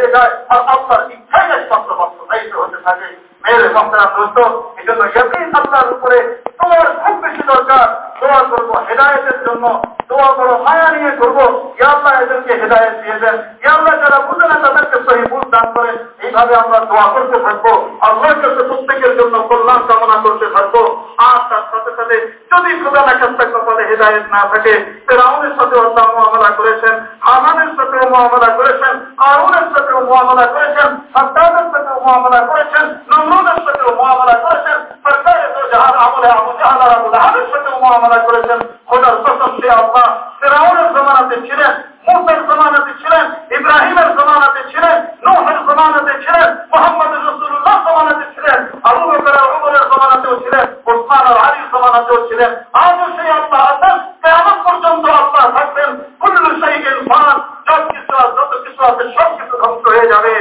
হয়ে যায় আর আপনার ইচ্ছাই একমাত্র বাস্তবায়িত হতে থাকে। মেয়ের মহতারা দোস্ত এই জন্য আল্লাহর উপরে তোমার খুব বেশি দরকার। দোয়া করব হেদায়তের জন্য, দোয়া করো, মায়া নিয়ে করব। ইয়াল্লাহ এদেরকে হেদায়ত দিয়ে দেন। ইয়াল্লাহ যারা বুঝে না তাদেরকে সহি বুঝ দান করেন এইভাবে আমরা দোয়া করতে থাকব। আল্লাহর প্রত্যেকের জন্য কল্যাণ কামনা করতে থাকব। আর সাথে সাথে যদি খোদা না কাছে কপালে হেদায়ত না থাকে ফেরাউনের সাথে আল্লাহ মহামলা করেছেন হামানের সাথেও মহামলা করেছেন, আরুনের সাথেও মহামলা করেছেন সত্তাদের সাথেও মহামলা করেছেন, নমরুদের সাথেও মহামলা করেছেন ছিলেন ছিলেন, ইব্রাহিমের জমানাতে ছিলেন, নোহের ছিলেন মোহাম্মদ রসুল্লাহ ছিলেন আলীর জমানাতেও ছিলেন আজও সেই আল্লাহ আছেন কেমন পর্যন্ত আল্লাহ থাকবেন কুল্লু সেই ইনসান সব কিছু যত কিছু আছে সব কিছু ধ্বংস হয়ে যাবে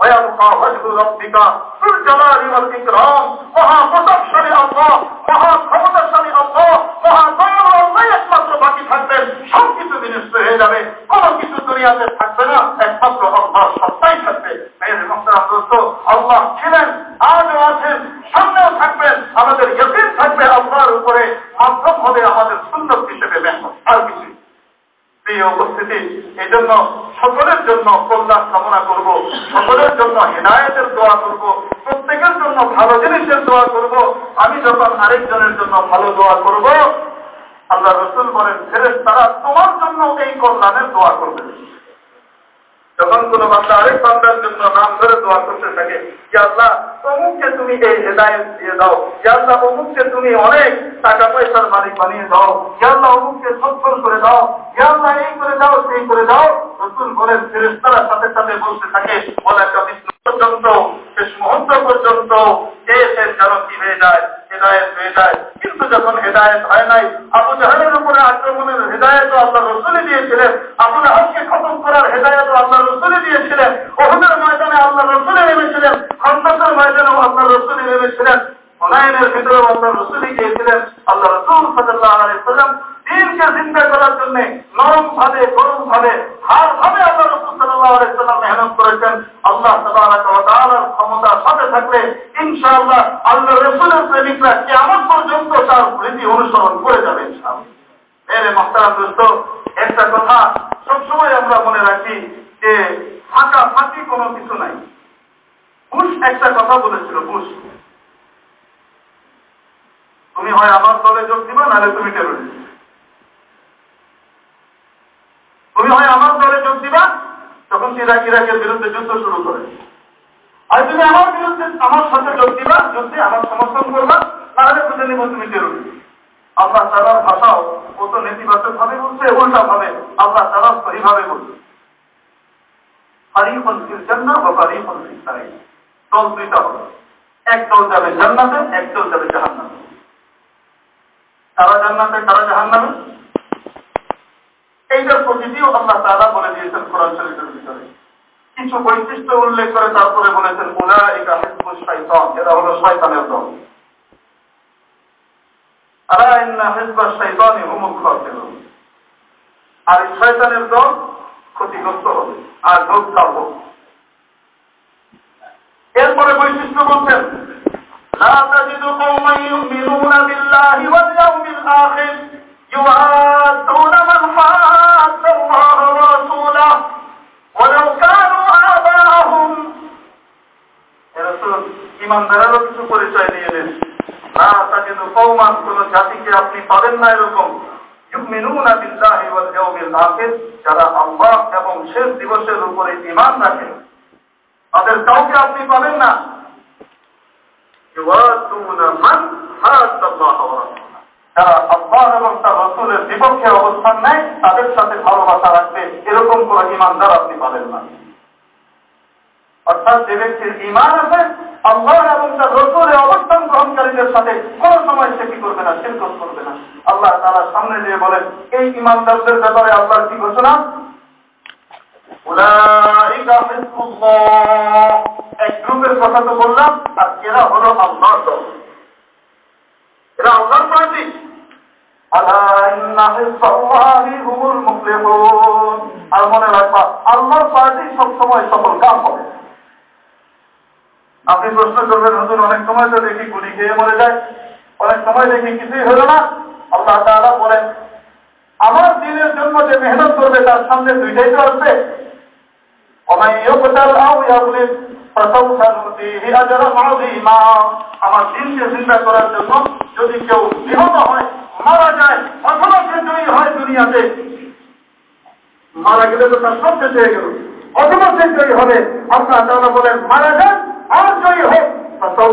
ويبقى وجه ربك ذو الجلال والإكرام মহা প্রতাপশালী আল্লাহ মহা ক্ষমতাশালী আল্লাহ মহা দয়ালু আল্লাহ একমাত্র বাকি থাকবেন সব কিছু বিনষ্ট হয়ে যাবে কোন কিছু দুনিয়াতে থাকবে না একমাত্র আল্লাহ সত্তাই থাকবে মেয়ের মহতারাম দোস্ত আল্লাহ ছিলেন আজও আছেন সামনেও থাকবেন আমাদের ইয়কিন থাকবে উপস্থিতি এই জন্য, সকলের জন্য কল্যাণ কামনা করব, সকলের জন্য হেদায়তের দোয়া করব, প্রত্যেকের জন্য ভালো জিনিসের দোয়া করব, আমি যখন আরেকজনের জন্য ভালো দোয়া করব, আল্লাহ রসুল বলেন ফেরেস তারা তোমার জন্য এই কল্যাণের দোয়া করবে। যখন কোন বান্দা আরেক বান্দার জন্য নাম ধরে দোয়া করতে থাকে আল্লাহ, অমুককে তুমি এই হেদায়ত দিয়ে দাও। আল্লাহ, অমুককে তুমি অনেক টাকা পয়সার মালিক বানিয়ে দাও। আল্লাহ, অমুককে সচ্ছল করে দাও। আল্লাহ, এই করে দাও, সেই করে দাও। রসুল বলেন ফেরেস্তারা সাথে সাথে বলতে থাকে বলে একটা বিষ্ণু পর্যন্ত, শেষ মুহূর্ত পর্যন্ত এ সে যেন কি হয়ে যায়? হেদায়ত হয়ে যায়। কিন্তু যখন হেদায়ত হয় নাই আবু জাহানের উপরে আক্রমণের হেদায়ত আল্লাহ রসুলি দিয়েছিলেন আবু জাহাজকে খতম করার হেদায়ত আল্লাহ রসুলি দিয়েছিলেন ওহদের ময়দানে আল্লাহ রসুলি নেমেছিলেন খন্দাসের ময়দানেও আল্লাহ রসুলি নেমেছিলেন হুনায়নের ভিতরেও আল্লাহ রসুলি গিয়েছিলেন আল্লাহ রসুল সাল্লাহ আলাইসাল্লাম দিনকে চিন্তা করার জন্য নরম ভাবে গরম ভাবে হার ভাবে আল্লাহ রসুল সাল্লাহ আলাইসাল্লাম মেহনত করেছেন। আল্লাহ তালার ক্ষমতার সাথে থাকলে ইনশাআল্লাহ আল্লাহ রসুলের প্রেমিকরা কেমন পর্যন্ত তার রীতি অনুসরণ করে যাবে এরে মাস্টার দোস্ত, একটা কথা সবসময় আমরা মনে রাখি যে ফাঁকা ফাঁকি কোনো কিছু নাই। বুশ একটা কথা বলেছিল বুশ তুমি হয় আমার দলে যোগ দিবা, নাহলে তুমি টেরোরিস্ট তুমি হয় আমার দলে যোগ দিবা, তখন ইরাক ইরাকের বিরুদ্ধে যুদ্ধ শুরু করে। আর তুমি আমার বিরুদ্ধে আমার সাথে যোগ দিবা, যুদ্ধে আমার সমর্থন করবা, তাহলে বুঝে নিব তুমি জরুরি আল্লাহ তালার ভাষাও ও তো নেতিবাচক ভাবে বলছে উল্টা ভাবে আল্লাহ তালা সহি ভাবে বলছে হারিফন জন্য বা হারিফন দল দুইটা হবে। এক দল যাবে জান্নাতে, এক দল যাবে জাহান্নামে। তারা জান্নাতে তারা জাহান্নামে? এইটার প্রকৃতিও আল্লাহ তালা বলে দিয়েছেন কোরআন শরীফের ভিতরে কিছু বৈশিষ্ট্য উল্লেখ করে তারপরে বলেছেন ওলা এটা হিজবুল শয়তান এরা হলো শয়তানের দল আলা ইন্না হিজবা শয়তানি হুমুল খাসিরুন আর এই শয়তানের দল ক্ষতিগ্রস্ত হবে আর ধোকা হবে এরপরে বৈশিষ্ট্য বলছেন لا تجد قوما يؤمنون بالله واليوم الآخر يوادون ইমানদারেরও কিছু পরিচয় দিয়ে দেন। না কৌমান কোন জাতিকে আপনি পাবেন না এরকম। যারা আল্লাহ এবং শেষ দিবসের উপরে ঈমান রাখে। তাদের কাউকে আপনি পাবেন না। যারা এবং তার রসুলের বিপক্ষে অবস্থান নেয়, তাদের সাথে ভালোবাসা রাখবে এরকম কোন ইমানদার আপনি পাবেন না। অর্থাৎ যে ব্যক্তির ইমান আছে আল্লাহ এবং তার রসুলের অবস্থান গ্রহণকারীদের সাথে কোন সময় সে কি করবে না শিরকত করবে না। আল্লাহ তারা সামনে দিয়ে বলেন, এই ইমানদারদের ব্যাপারে আল্লাহর কি ঘোষণা? এক গ্রুপের কথা তো বললাম, আর এরা হলো আল্লাহর দল। এরা আল্লাহর পার্টি আর মনে রাখবা, আল্লাহর পার্টি সবসময় সফল কাম হবে। আপনি প্রশ্ন করবেন, হুজুর, অনেক সময় তো দেখি গুলি খেয়ে মরে যায়। অনেক সময় দেখি কিছুই হলো না। আল্লাহ তারা বলেন, আমার দিনের জন্য যে মেহনত করবে, তার সামনে দুইটাই তো আসবে। আমার দিনকে চিন্তা করার জন্য যদি কেউ নিহত হয়, মারা যায়, অথবা সে জয়ী হয় দুনিয়াতে, মারা গেলে তো তার সব শেষ হয়ে গেল। অথবা সে জয়ী হবে আপনার তারা বলেন, মারা হোক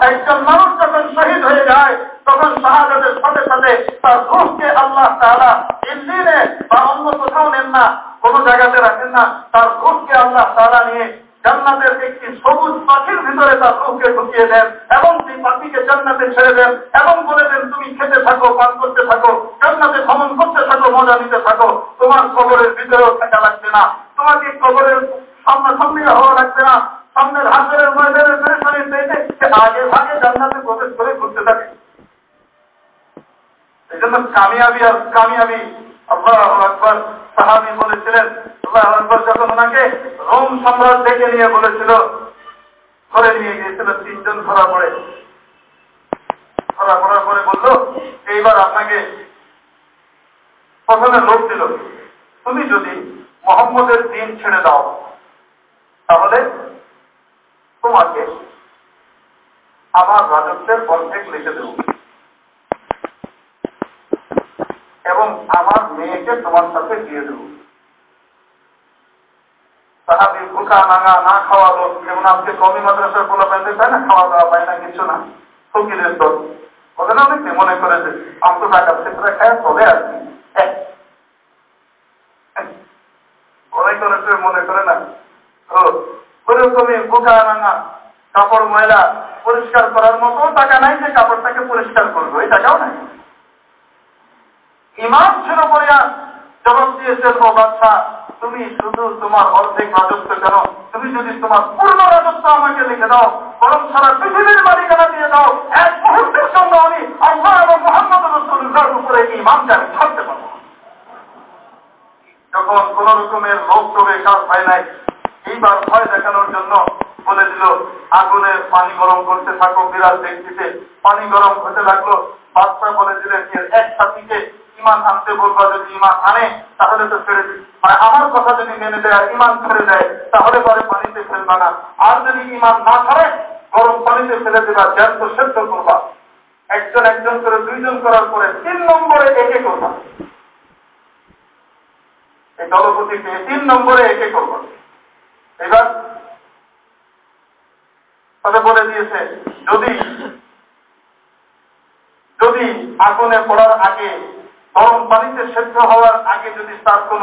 একজন মানুষ যখন শহীদ হয়ে যায়, তখন শাহাদের সাথে সাথে তার রূপকে আল্লাহ তারা ইন্দিনে বা অন্য কোথাও নেন না, কোন জায়গাতে রাখেন না। তার রূপকে আল্লাহ তারা নিয়ে জান্নাতের একটি সবুজ পাখির ভিতরে তার রূপকে ঢুকিয়ে দেন এবং সেই পাখিকে জান্নাতে ছেড়ে দেন এবং বলে দেন, তুমি খেতে থাকো, পান করতে থাকো, জান্নাতে ভ্রমণ করতে থাকো, মজা নিতে থাকো। তোমার কবরের ভিতরেও থাকা লাগবে না। তোমাকে কবরের সামনাসামনি হওয়া লাগবে না। সামনের হাজারের ময়দানের পেরেশানি পেয়েছে সে আগে ভাগে জান্নাতে প্রবেশ করে ঘুরতে থাকে। এই জন্য কামিয়াবি আর কামিয়াবি, আল্লাহ আকবর, সাহাবি বলেছিলেন, আল্লাহ আকবর যখন ওনাকে রোম সম্রাট ডেকে নিয়ে বলেছিল নিয়ে গিয়েছিল তিনজন ধরা পড়ে। ধরা পড়ার পরে বলল, এইবার আপনাকে প্রথমে লোক দিল। তুমি যদি মোহাম্মদের দিন ছেড়ে দাও, তাহলে তোমাকে আমার রাজত্বের অর্ধেক লিখে দেব। এবং আমার মেয়েকে তোমার সাথে দিয়ে দেব। সাহাবি ভুকা নাঙা না খাওয়া যেমন আজকে কমি মাদ্রাসার পোলা পাইতে না খাওয়া দাওয়া পায় না, কিছু না। ফকিরের দল। ওদের মনে করে যে আমি টাকা সেটা খায় চলে আর কি অনেক অনেকে মনে করে না ওরকমই বোকা রাঙা কাপড় ময়লা পরিষ্কার করার মতো টাকা নাই যে কাপড়টাকে পরিষ্কার করব। এই টাকাও নাই। ইমাম ছিল বলিয়া জবাব দিয়েছেন ও বাচ্চা, তুমি শুধু তোমার অর্ধেক রাজত্ব কেন? তুমি যদি তোমার পূর্ণ রাজত্ব আমাকে লিখে দাও, বরং সারা পৃথিবীর মালিকানা দিয়ে দাও, এক মুহূর্তের জন্য আমি আল্লাহ এবং মোহাম্মদ রসুল্লাহর উপরে এই ইমামকে আমি ছাড়তে পারব যখন কোন রকমের লোক টোবে কাজ হয় নাই, এইবার ভয় দেখানোর জন্য বলে দিল আগুনে পানি গরম করতে থাকো বিরাট ব্যক্তিতে পানি গরম হতে লাগল। বাচ্চা বলে দিলেন এর এক সাথীকে ইমান আনতে বলবা যদি ইমান আনে, তাহলে তো ছেড়ে দিই। মানে আমার কথা যদি মেনে দেয় ইমান ছেড়ে দেয় তাহলে পরে পানিতে ফেলবা না। আর যদি ইমান না ছাড়ে গরম পানিতে ফেলে দেবা, জ্যান্ত সেদ্ধ করবা। একজন একজন করে, দুইজন করার পরে তিন নম্বরে একে করবা। এই দলপতিকে তিন নম্বরে একে করবা। এবার তবে বলে দিয়েছে, যদি যদি আগুনে পড়ার আগে গরম পানিতে সেদ্ধ হওয়ার আগে যদি তার কোন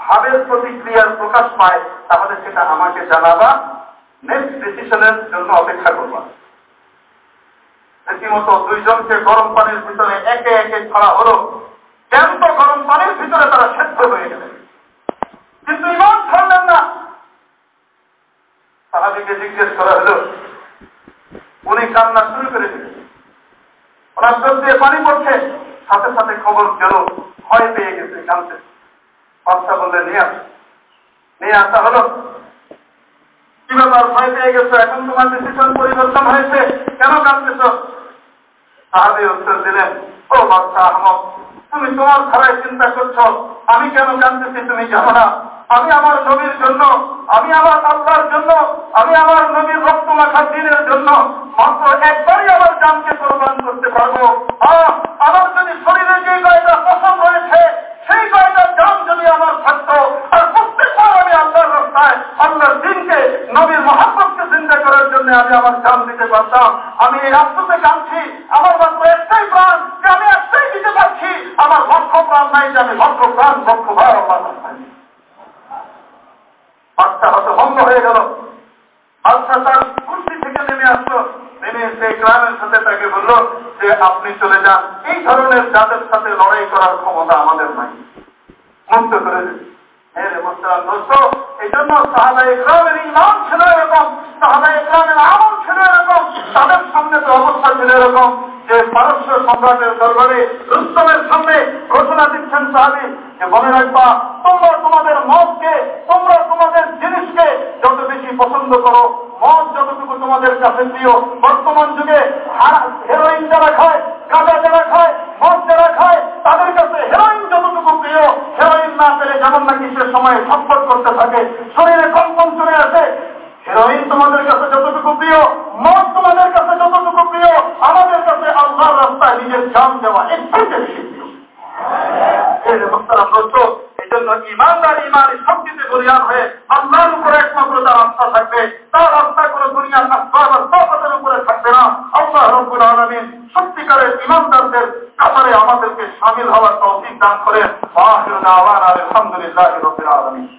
ভাবের প্রতিক্রিয়ার প্রকাশ পায়, তাহলে সেটা আমাকে জানাবা নেক্সট ডিসিশনের জন্য অপেক্ষা করবা। রীতিমতো দুইজনকে গরম পানির ভিতরে একে একে ছড়া হলো। জ্যান্ত গরম পানির ভিতরে তারা সেদ্ধ হয়ে গেলেন। কিন্তু ইমান ছাড়লেন না। সাহাবিকে জিজ্ঞেস করা হলো উনি কান্না শুরু করে দিলেন। ওনার চোখ দিয়ে পানি পড়ছে। সাথে সাথে খবর গেল ভয় পেয়ে গেছে কানতে বাচ্চা বললে নিয়ে আস। নিয়ে আসা হলো। ভয় পেয়ে গেছো? এখন তোমার ডিসিশন পরিবর্তন হয়েছে। কেন কাঁদতেছ? সাহাবি উত্তর দিলেন, ও বাচ্চা আহমদ, তুমি তোমার ধারায় চিন্তা করছ। আমি কেন কাঁদতেছি তুমি জানো না। আমি আমার নবীর জন্য, আমি আমার আল্লাহর জন্য, আমি আমার নবীর রক্ত মাখা দিনের জন্য মাত্র একবারই আমার জানকে কোরবান করতে পারব। আমার যদি শরীরে যে কয়টা পছন্দ রয়েছে, সেই কয়টা জান যদি আমার থাকতো, আর প্রত্যেকবার আমি আল্লাহর রাস্তায় আল্লাহর দিনকে, নবীর মহাব্বতকে চিন্তা করার জন্য আমি আমার জান দিতে পারতাম। আমি এই রাষ্ট্রতে কাঁদছি, আমার মাত্র একটাই প্রাণ যে আমি একটাই দিতে পারছি। আমার লক্ষ প্রাণ নাই যে আমি লক্ষ প্রাণ লক্ষ ভাই আল্লাহ বাচ্চা হয়তো ভঙ্গ হয়ে গেল। বাচ্চা তার কুর্তি থেকে নেমে আসলো। নেমে সেই গ্রামের সাথে তাকে বলল যে, আপনি চলে যান। এই ধরনের যাদের সাথে লড়াই করার ক্ষমতা আমাদের নাই। মুক্ত করে দিন। এই জন্য সাহাবা ইকরামের ইমান ছিল এরকম সাহাবা ইকরামের আমল ছিল এরকম, তাদের সামনে তো অবস্থা ছিল এরকম, যে পারস্য সম্রাটের দরবারে রুস্তমের সামনে ঘোষণা দিচ্ছেন সাহাবি, যে রাখবা, তোমরা তোমাদের মতকে, তোমরা তোমাদের জিনিসকে যত বেশি পছন্দ করো মদ যতটুকু তোমাদের কাছে প্রিয়, বর্তমান যুগে হেরোইন যারা খায়, গাঁজা যারা খায় মদ যারা খায় তাদের কাছে হেরোইন যতটুকু প্রিয় হেরোইন না যেমন নাকি সে সময়ে সম্পদ করতে থাকে, শরীরে কম্পন চলে আসে হেরোইন তোমাদের কাছে যতটুকু প্রিয়, মদ তোমাদের কাছে যতটুকু প্রিয়, আমাদের কাছে আল্লাহর রাস্তায় নিজের জান দেওয়া একটু বেশি প্রিয়। এই জন্য ইমানদার ইমানের শক্তিতে বলিয়ান হয়ে আল্লাহর উপরে একমাত্র তার আস্থা থাকবে। তার আস্থা করে দুনিয়ার আসবাব আর উপরে থাকবে না। আল্লাহ রব্বুল আলমিন সত্যিকারের ইমানদারদের কাতারে আমাদেরকে সামিল হওয়ার তৌফিক দান করে আলহামদুলিল্লাহ রবিল আলমী